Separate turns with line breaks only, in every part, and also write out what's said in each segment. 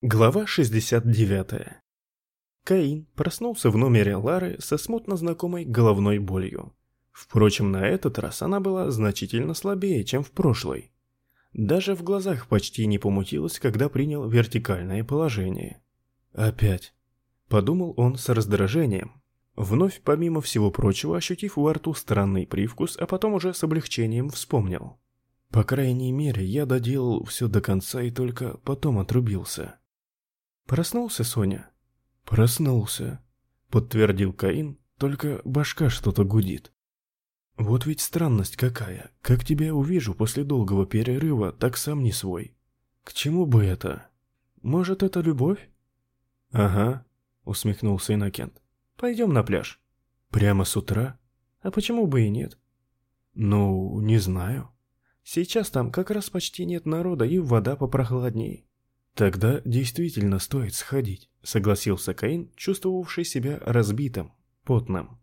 Глава 69. Каин проснулся в номере Лары со смутно знакомой головной болью. Впрочем, на этот раз она была значительно слабее, чем в прошлой. Даже в глазах почти не помутилась, когда принял вертикальное положение. «Опять», — подумал он с раздражением, вновь, помимо всего прочего, ощутив во рту странный привкус, а потом уже с облегчением вспомнил. «По крайней мере, я доделал все до конца и только потом отрубился». «Проснулся, Соня?» «Проснулся», — подтвердил Каин, только башка что-то гудит. «Вот ведь странность какая. Как тебя увижу после долгого перерыва, так сам не свой. К чему бы это? Может, это любовь?» «Ага», — усмехнулся Иннокент. «Пойдем на пляж». «Прямо с утра? А почему бы и нет?» «Ну, не знаю. Сейчас там как раз почти нет народа и вода попрохладнее. «Тогда действительно стоит сходить», — согласился Каин, чувствовавший себя разбитым, потным.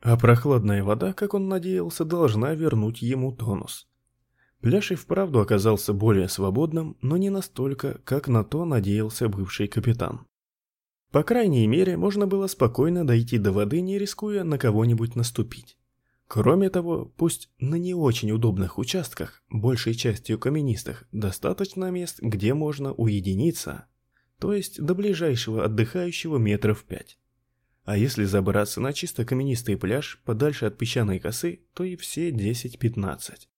А прохладная вода, как он надеялся, должна вернуть ему тонус. Пляж и вправду оказался более свободным, но не настолько, как на то надеялся бывший капитан. По крайней мере, можно было спокойно дойти до воды, не рискуя на кого-нибудь наступить. Кроме того, пусть на не очень удобных участках, большей частью каменистых, достаточно мест, где можно уединиться, то есть до ближайшего отдыхающего метров пять. А если забраться на чисто каменистый пляж, подальше от песчаной косы, то и все 10-15.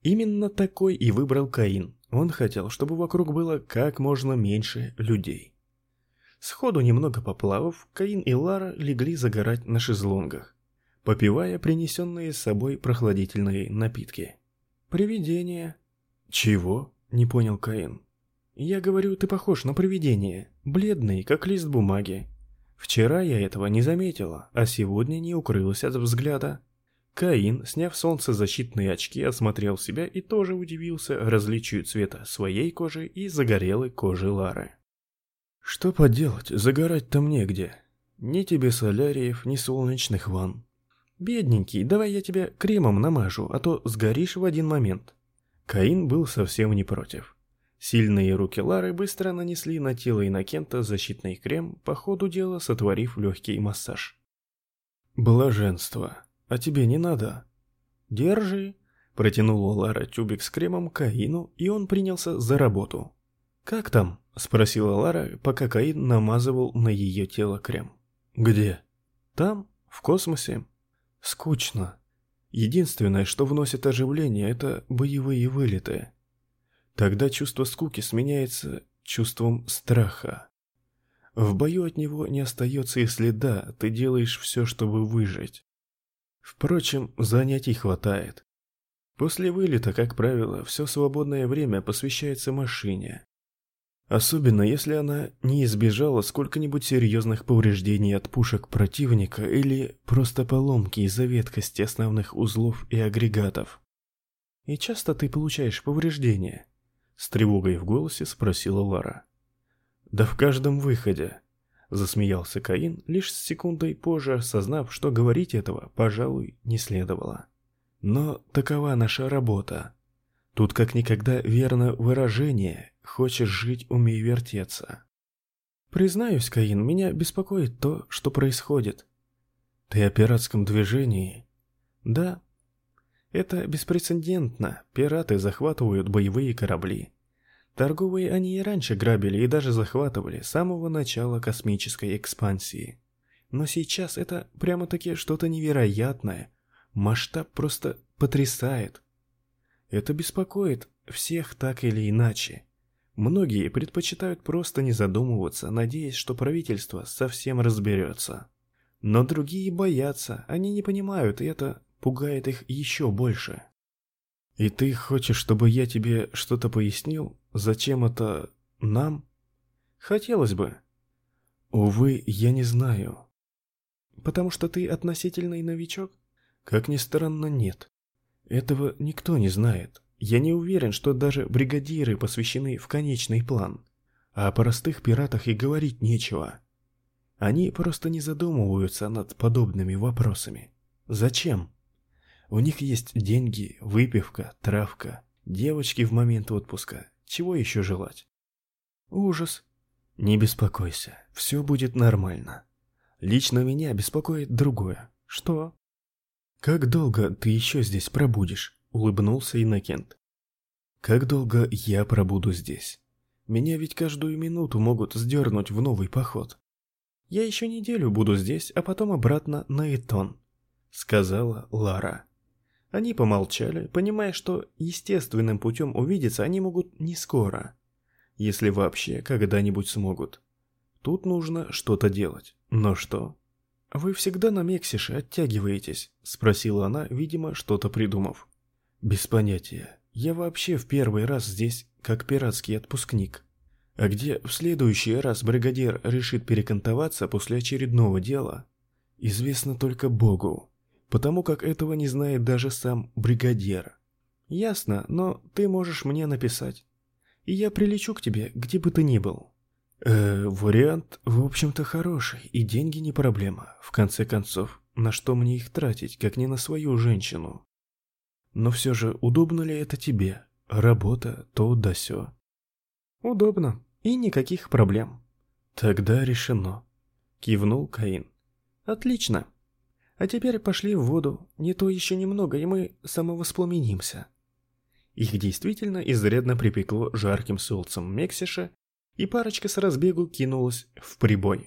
Именно такой и выбрал Каин. Он хотел, чтобы вокруг было как можно меньше людей. Сходу немного поплавав, Каин и Лара легли загорать на шезлонгах попивая принесенные с собой прохладительные напитки. «Привидение». «Чего?» — не понял Каин. «Я говорю, ты похож на привидение, бледный, как лист бумаги. Вчера я этого не заметила, а сегодня не укрылась от взгляда». Каин, сняв солнцезащитные очки, осмотрел себя и тоже удивился различию цвета своей кожи и загорелой кожи Лары. «Что поделать, загорать-то мне где. Ни тебе соляриев, ни солнечных ванн. «Бедненький, давай я тебя кремом намажу, а то сгоришь в один момент». Каин был совсем не против. Сильные руки Лары быстро нанесли на тело Иннокента защитный крем, по ходу дела сотворив легкий массаж. «Блаженство. А тебе не надо?» «Держи», — протянула Лара тюбик с кремом Каину, и он принялся за работу. «Как там?» — спросила Лара, пока Каин намазывал на ее тело крем. «Где?» «Там, в космосе. Скучно. Единственное, что вносит оживление, это боевые вылеты. Тогда чувство скуки сменяется чувством страха. В бою от него не остается и следа, ты делаешь все, чтобы выжить. Впрочем, занятий хватает. После вылета, как правило, все свободное время посвящается машине. Особенно если она не избежала сколько-нибудь серьезных повреждений от пушек противника или просто поломки из-за веткости основных узлов и агрегатов. «И часто ты получаешь повреждения?» С тревогой в голосе спросила Лара. «Да в каждом выходе», — засмеялся Каин, лишь с секундой позже осознав, что говорить этого, пожалуй, не следовало. «Но такова наша работа. Тут как никогда верно выражение «хочешь жить, умей вертеться». Признаюсь, Каин, меня беспокоит то, что происходит. Ты о пиратском движении? Да. Это беспрецедентно. Пираты захватывают боевые корабли. Торговые они и раньше грабили и даже захватывали с самого начала космической экспансии. Но сейчас это прямо-таки что-то невероятное. Масштаб просто потрясает. Это беспокоит всех так или иначе. Многие предпочитают просто не задумываться, надеясь, что правительство совсем разберется. Но другие боятся, они не понимают, и это пугает их еще больше. И ты хочешь, чтобы я тебе что-то пояснил? Зачем это нам? Хотелось бы. Увы, я не знаю. Потому что ты относительный новичок? Как ни странно, нет. Этого никто не знает. Я не уверен, что даже бригадиры посвящены в конечный план. А о простых пиратах и говорить нечего. Они просто не задумываются над подобными вопросами. Зачем? У них есть деньги, выпивка, травка, девочки в момент отпуска. Чего еще желать? Ужас. Не беспокойся, все будет нормально. Лично меня беспокоит другое. Что? Как долго ты еще здесь пробудешь? Улыбнулся Иннокент. Как долго я пробуду здесь? Меня ведь каждую минуту могут сдернуть в новый поход. Я еще неделю буду здесь, а потом обратно на Этон, сказала Лара. Они помолчали, понимая, что естественным путем увидеться они могут не скоро, если вообще когда-нибудь смогут. Тут нужно что-то делать. Но что? «Вы всегда на Мексише оттягиваетесь?» – спросила она, видимо, что-то придумав. «Без понятия. Я вообще в первый раз здесь как пиратский отпускник. А где в следующий раз бригадир решит перекантоваться после очередного дела, известно только Богу, потому как этого не знает даже сам бригадир. Ясно, но ты можешь мне написать, и я прилечу к тебе, где бы ты ни был. Э, вариант, в общем-то, хороший, и деньги не проблема. В конце концов, на что мне их тратить, как не на свою женщину? Но все же, удобно ли это тебе? Работа, то да сё. Удобно, и никаких проблем. Тогда решено. Кивнул Каин. Отлично. А теперь пошли в воду, не то еще немного, и мы самовоспламенимся. Их действительно изрядно припекло жарким солнцем Мексиша, и парочка с разбегу кинулась в прибой.